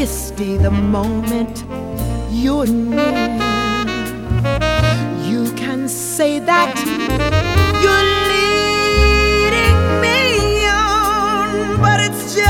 Misty the moment you're near. You can say that you're leading me on, but it's just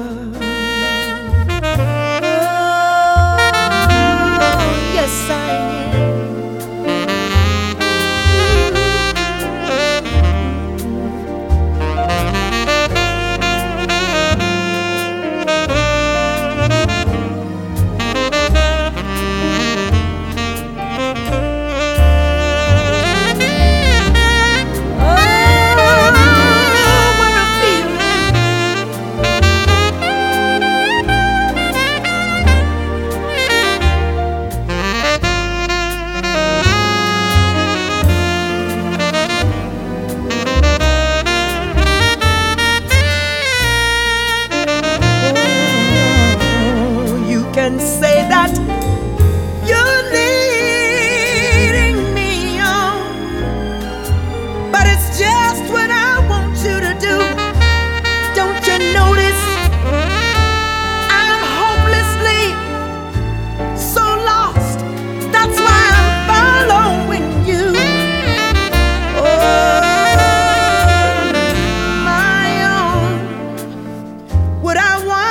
Can say that you're leading me on, but it's just what I want you to do. Don't you notice? I'm hopelessly so lost. That's why I'm following you. Oh, my own. Would I wander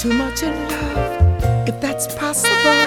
too much in love, if that's possible.